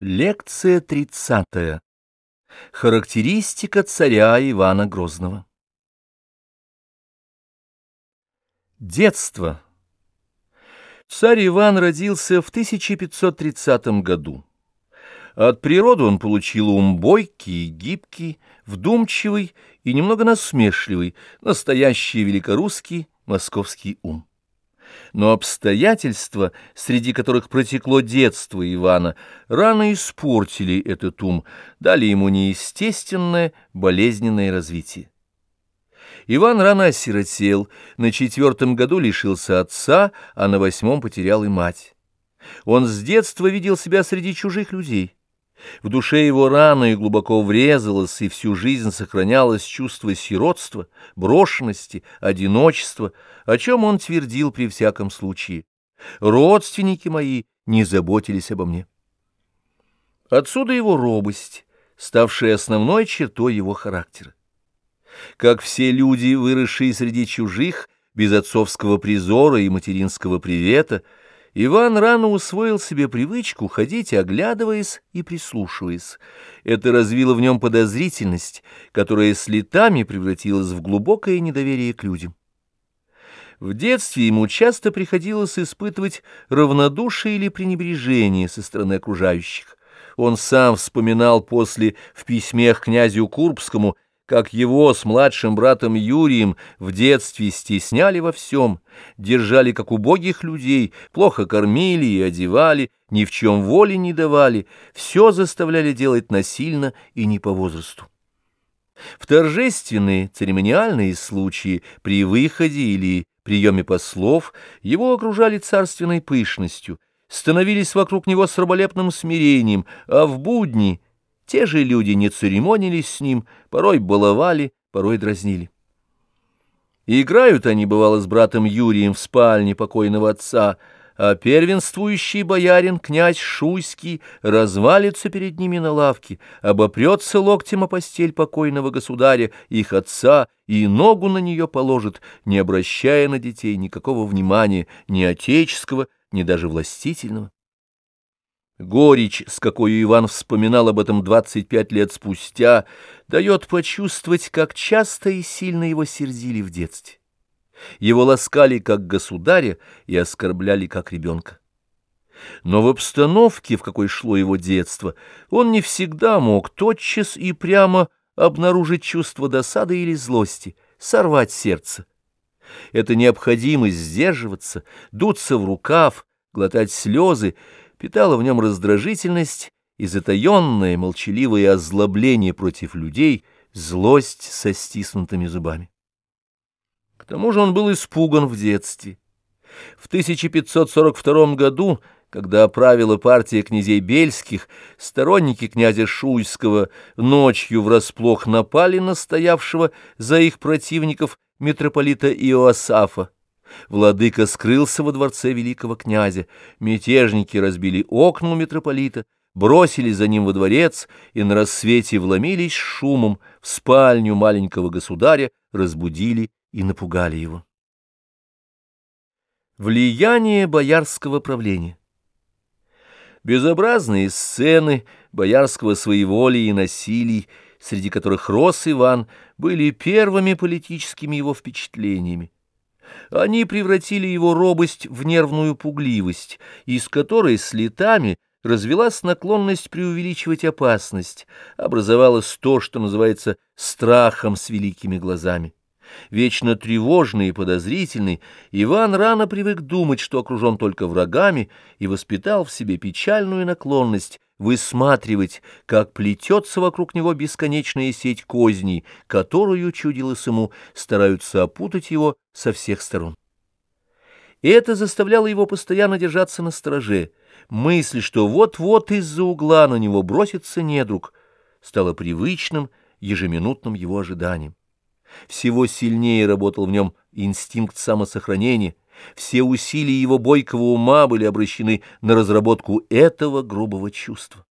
Лекция тридцатая. Характеристика царя Ивана Грозного. Детство. Царь Иван родился в 1530 году. От природы он получил ум бойкий, гибкий, вдумчивый и немного насмешливый, настоящий великорусский московский ум но обстоятельства, среди которых протекло детство Ивана, рано испортили этот ум, дали ему неестественное болезненное развитие. Иван рано осиротел, на четвертом году лишился отца, а на восьмом потерял и мать. Он с детства видел себя среди чужих людей. В душе его рано и глубоко врезалось, и всю жизнь сохранялось чувство сиротства, брошенности, одиночества, о чем он твердил при всяком случае. Родственники мои не заботились обо мне. Отсюда его робость, ставшая основной чертой его характера. Как все люди, выросшие среди чужих, без отцовского призора и материнского привета, Иван рано усвоил себе привычку ходить, оглядываясь и прислушиваясь. Это развило в нем подозрительность, которая с летами превратилась в глубокое недоверие к людям. В детстве ему часто приходилось испытывать равнодушие или пренебрежение со стороны окружающих. Он сам вспоминал после в письме к князю Курбскому – как его с младшим братом Юрием в детстве стесняли во всем, держали как убогих людей, плохо кормили и одевали, ни в чем воли не давали, все заставляли делать насильно и не по возрасту. В торжественные церемониальные случаи при выходе или приеме послов его окружали царственной пышностью, становились вокруг него с раболепным смирением, а в будни — те же люди не церемонились с ним, порой баловали, порой дразнили. И играют они, бывало, с братом Юрием в спальне покойного отца, а первенствующий боярин, князь Шуйский, развалится перед ними на лавке, обопрется локтем о постель покойного государя, их отца, и ногу на нее положит, не обращая на детей никакого внимания, ни отеческого, ни даже властительного. Горечь, с какой Иван вспоминал об этом двадцать пять лет спустя, дает почувствовать, как часто и сильно его сердили в детстве. Его ласкали как государя и оскорбляли как ребенка. Но в обстановке, в какой шло его детство, он не всегда мог тотчас и прямо обнаружить чувство досады или злости, сорвать сердце. Это необходимость сдерживаться, дуться в рукав, глотать слезы — питала в нем раздражительность и затаенное молчаливое озлобление против людей, злость со стиснутыми зубами. К тому же он был испуган в детстве. В 1542 году, когда правила партия князей Бельских, сторонники князя Шуйского ночью врасплох напали на стоявшего за их противников митрополита Иоасафа. Владыка скрылся во дворце великого князя, мятежники разбили окна у митрополита, бросили за ним во дворец и на рассвете вломились шумом в спальню маленького государя, разбудили и напугали его. Влияние боярского правления Безобразные сцены боярского своеволия и насилий, среди которых рос Иван, были первыми политическими его впечатлениями. Они превратили его робость в нервную пугливость, из которой с летами развелась наклонность преувеличивать опасность, образовалось то, что называется страхом с великими глазами. Вечно тревожный и подозрительный, Иван рано привык думать, что окружен только врагами, и воспитал в себе печальную наклонность высматривать, как плетется вокруг него бесконечная сеть козней, которую, чудилось ему, стараются опутать его со всех сторон. И это заставляло его постоянно держаться на стороже. Мысль, что вот-вот из-за угла на него бросится недруг, стала привычным, ежеминутным его ожиданием. Всего сильнее работал в нем инстинкт самосохранения, все усилия его бойкого ума были обращены на разработку этого грубого чувства.